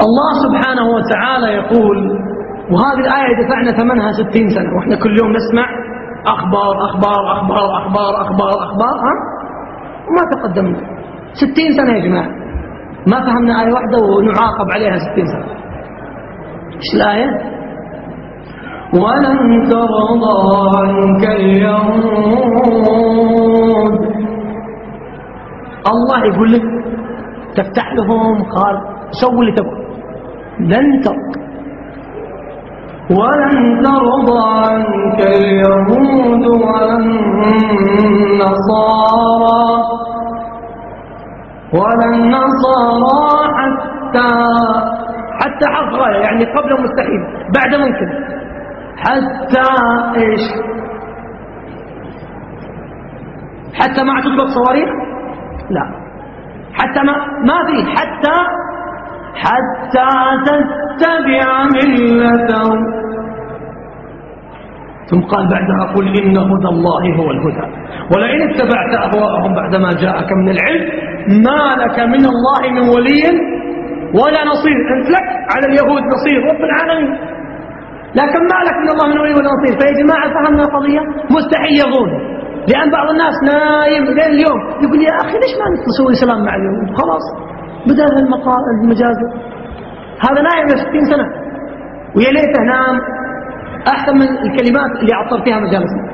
الله سبحانه وتعالى يقول وهذه الآية دفعنا ثمنها ستين سنة وإحنا كل يوم نسمع أخبار أخبار أخبار أخبار أخبار أخبار ها؟ وما تقدمنا. ستين سنة يا جماعة. ما فهمنا آية واحدة ونعاقب عليها ستين سنة. إيش الآية؟ ولن ترضى عنك اليهود الله يقول لك تفتح لهم قال سووا اللي تبغى. لن ترضى ولن ترضى عنك اليهود ولا النصارى. ولا النصارى حتى حتى حرف يعني قبل مستحيل بعد ممكن. حتى إيش؟ حتى ما تطلق صواريخ؟ لا. حتى ما ما في حتى حتى تتبع ملتهم. ثم قال بعدها قل إن هدى الله هو الهدى. ولئن اتبعت أهواءهم بعدما جاءك من العلم ما لك من الله من ولي ولا نصير. أنت لك على اليهود نصير رب العالمين. لكن ما لك من الله من ولي ولا نصير. فيا جماعة فهمنا القضية مستحيل يظن. لأن بعض الناس نايم لين اليوم يقول يا أخي ليش ما نسوي سلام مع اليهود؟ خلاص. بدأ المقال المجاز. هذا نايم 60 سنة. ويا ليته نام أحسن من الكلمات اللي عطر فيها مجالسنا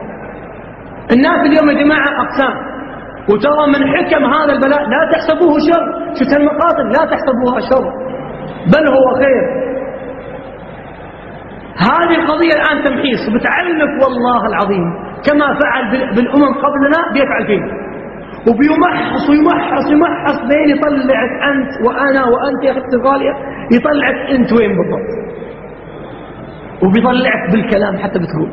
الناس اليوم يا جماعة أقسام. وترى من حكم هذا البلاء لا تحسبوه شر. شفت المقاتل؟ لا تحسبوها شر. بل هو خير. هذه القضية الآن تمحيص. بتعلمك والله العظيم. كما فعل بالأمم قبلنا بيفعل فينا. وبيمحص ويمحص ويمحص بين يطلعك أنت وأنا وأنت يا أختي الغالية يطلعك أنت وين بالضبط. وبيطلعك بالكلام حتى بتقول.